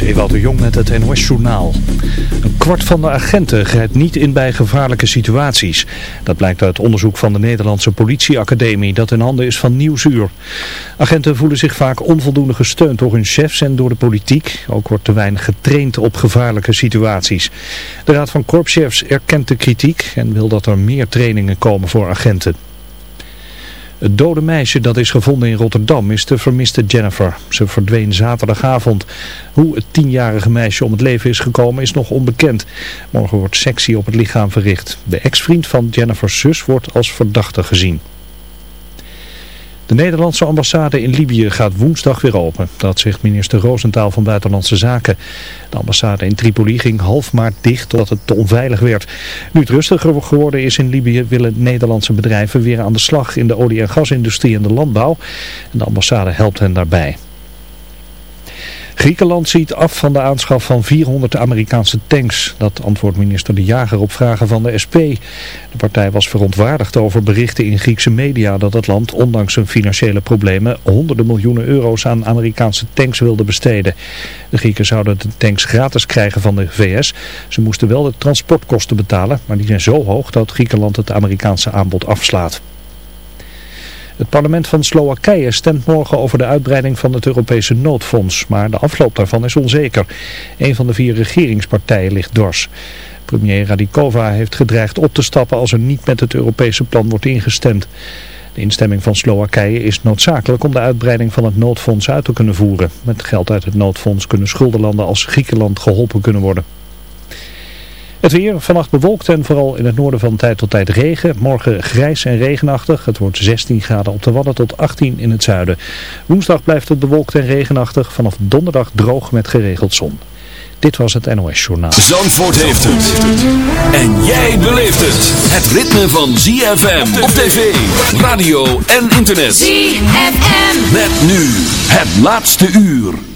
Ewout de Jong met het NOS-journaal. Een kwart van de agenten grijpt niet in bij gevaarlijke situaties. Dat blijkt uit onderzoek van de Nederlandse politieacademie dat in handen is van Nieuwsuur. Agenten voelen zich vaak onvoldoende gesteund door hun chefs en door de politiek. Ook wordt te weinig getraind op gevaarlijke situaties. De Raad van Korpschefs erkent de kritiek en wil dat er meer trainingen komen voor agenten. Het dode meisje dat is gevonden in Rotterdam is de vermiste Jennifer. Ze verdween zaterdagavond. Hoe het tienjarige meisje om het leven is gekomen is nog onbekend. Morgen wordt sectie op het lichaam verricht. De ex-vriend van Jennifer's zus wordt als verdachte gezien. De Nederlandse ambassade in Libië gaat woensdag weer open. Dat zegt minister Roosentaal van Buitenlandse Zaken. De ambassade in Tripoli ging half maart dicht omdat het te onveilig werd. Nu het rustiger geworden is in Libië willen Nederlandse bedrijven weer aan de slag in de olie- en gasindustrie en de landbouw. En de ambassade helpt hen daarbij. Griekenland ziet af van de aanschaf van 400 Amerikaanse tanks. Dat antwoordt minister De Jager op vragen van de SP. De partij was verontwaardigd over berichten in Griekse media dat het land ondanks zijn financiële problemen honderden miljoenen euro's aan Amerikaanse tanks wilde besteden. De Grieken zouden de tanks gratis krijgen van de VS. Ze moesten wel de transportkosten betalen, maar die zijn zo hoog dat Griekenland het Amerikaanse aanbod afslaat. Het parlement van Slowakije stemt morgen over de uitbreiding van het Europese noodfonds, maar de afloop daarvan is onzeker. Een van de vier regeringspartijen ligt dors. Premier Radikova heeft gedreigd op te stappen als er niet met het Europese plan wordt ingestemd. De instemming van Slowakije is noodzakelijk om de uitbreiding van het noodfonds uit te kunnen voeren. Met geld uit het noodfonds kunnen schuldenlanden als Griekenland geholpen kunnen worden. Het weer vannacht bewolkt en vooral in het noorden van tijd tot tijd regen. Morgen grijs en regenachtig. Het wordt 16 graden op de Wadden tot 18 in het zuiden. Woensdag blijft het bewolkt en regenachtig. Vanaf donderdag droog met geregeld zon. Dit was het NOS Journaal. Zandvoort heeft het. En jij beleeft het. Het ritme van ZFM op tv, radio en internet. ZFM. Met nu het laatste uur.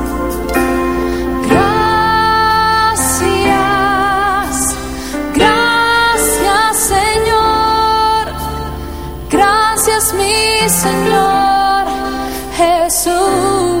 Señor Jesús.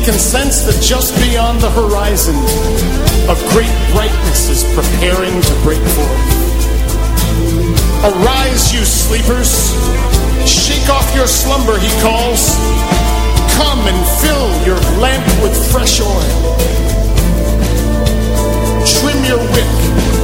Can sense that just beyond the horizon, a great brightness is preparing to break forth. Arise, you sleepers. Shake off your slumber, he calls. Come and fill your lamp with fresh oil. Trim your wick.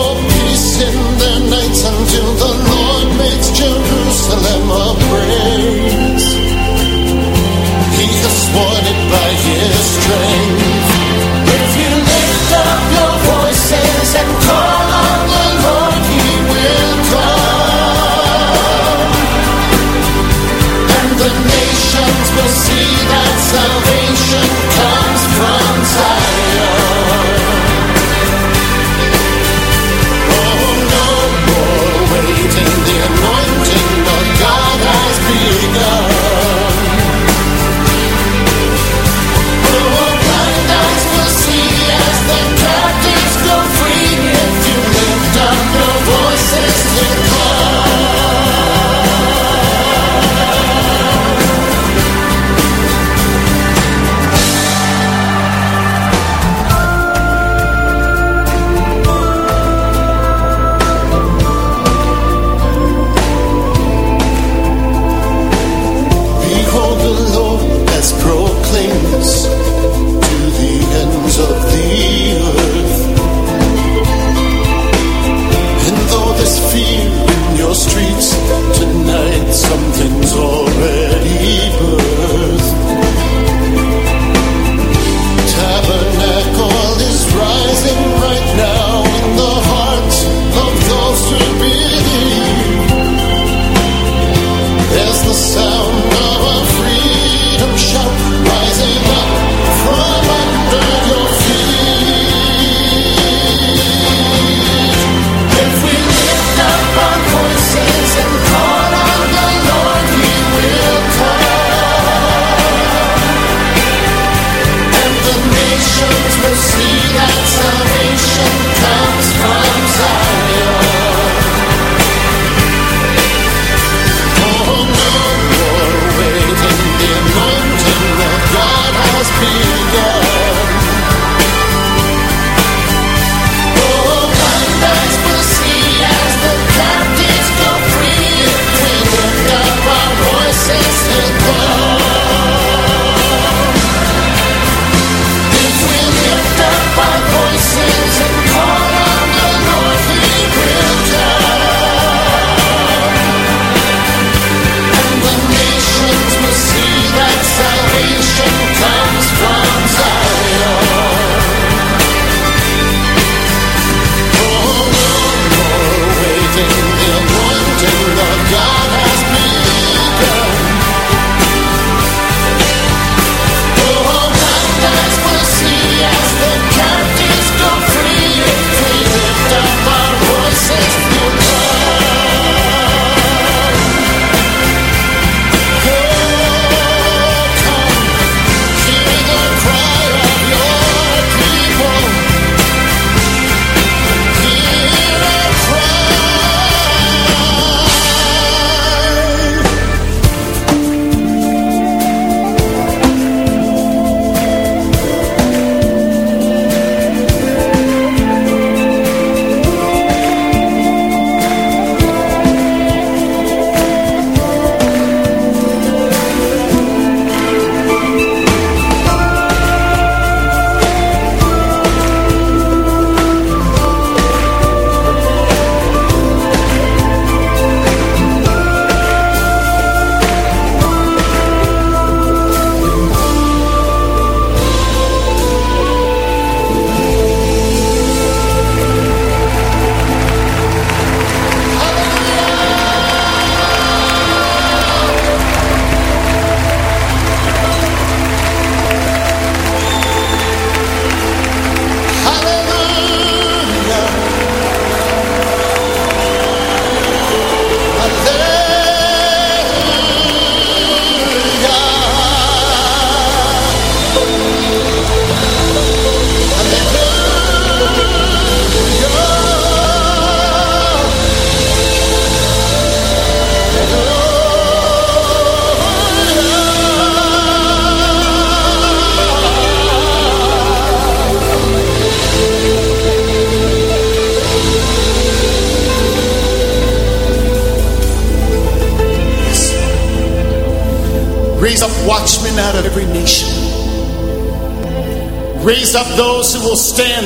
until the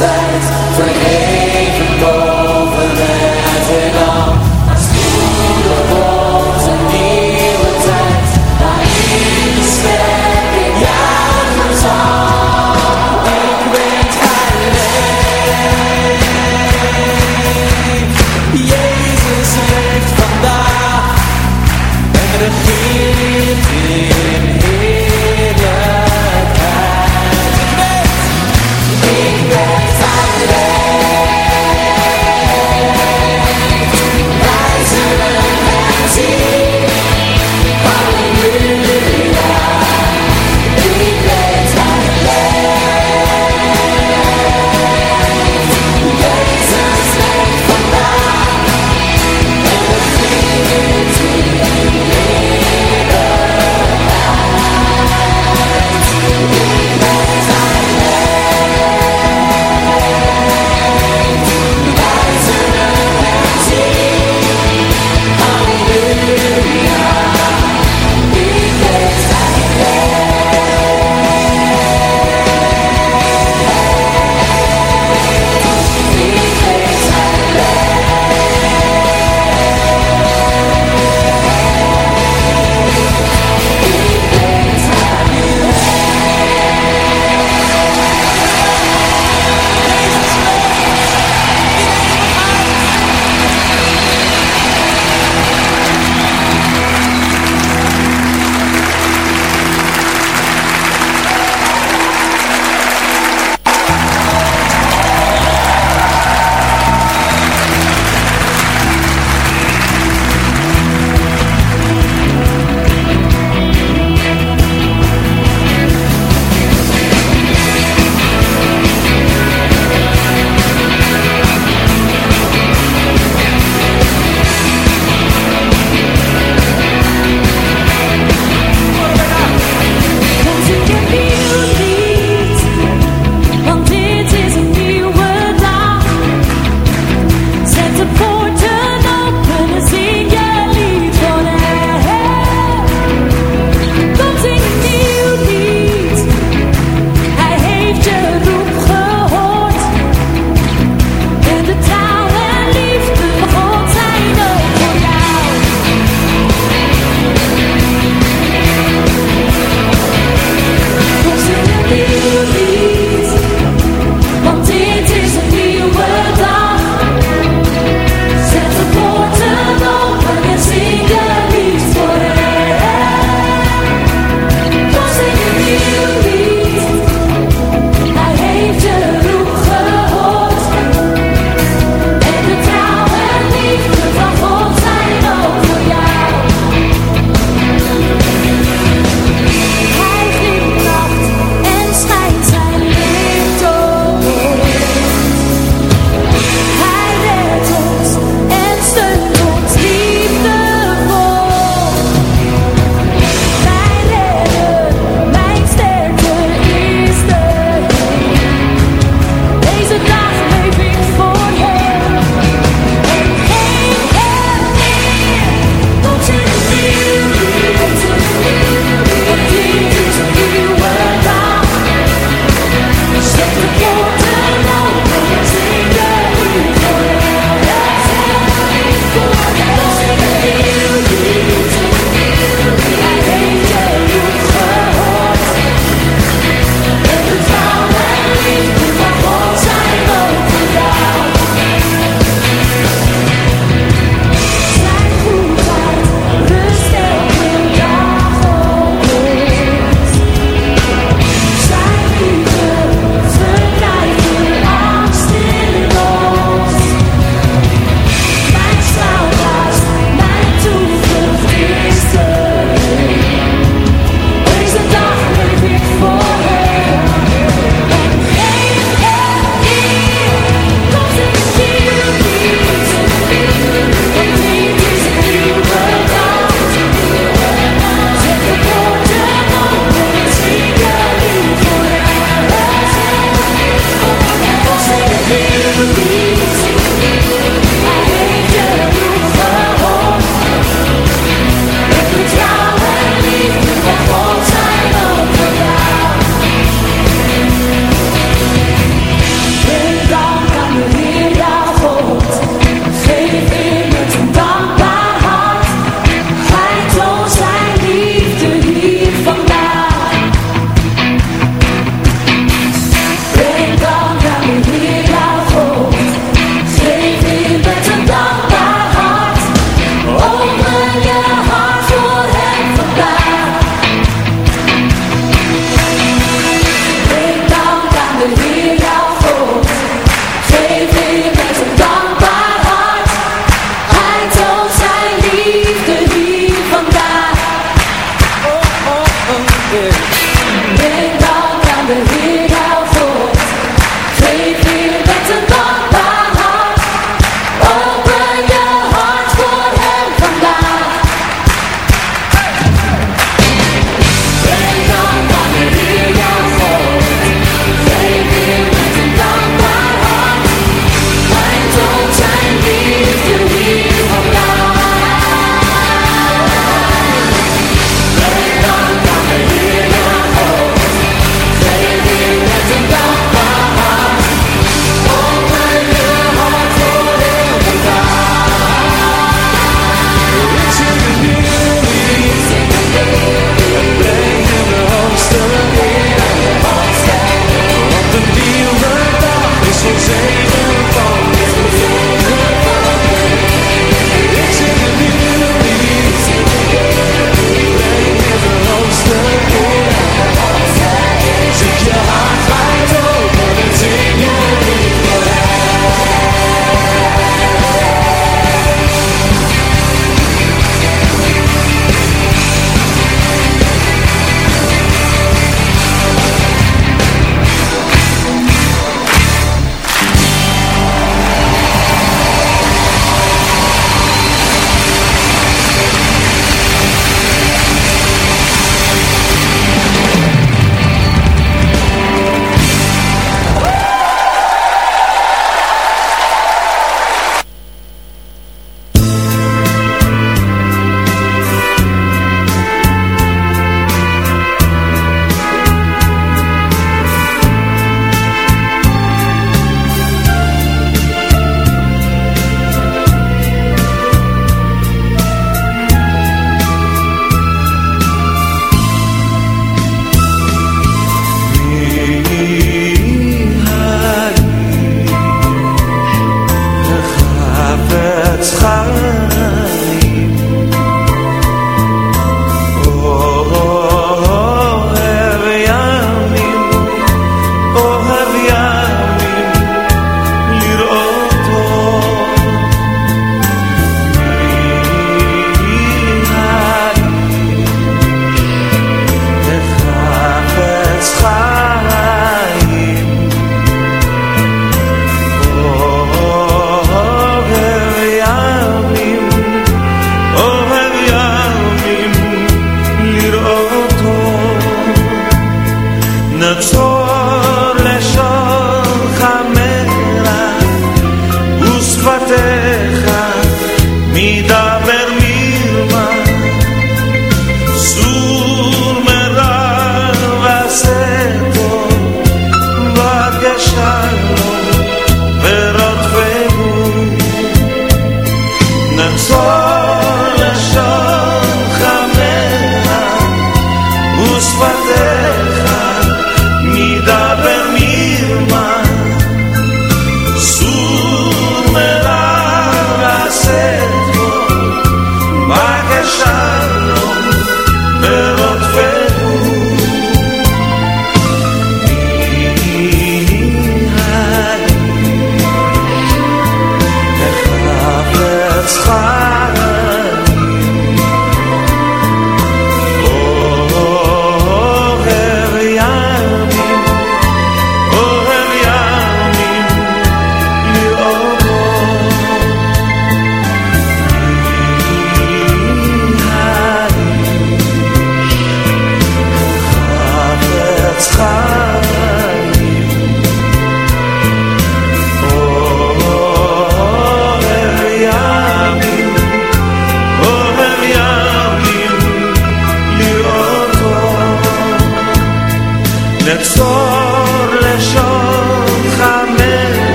sides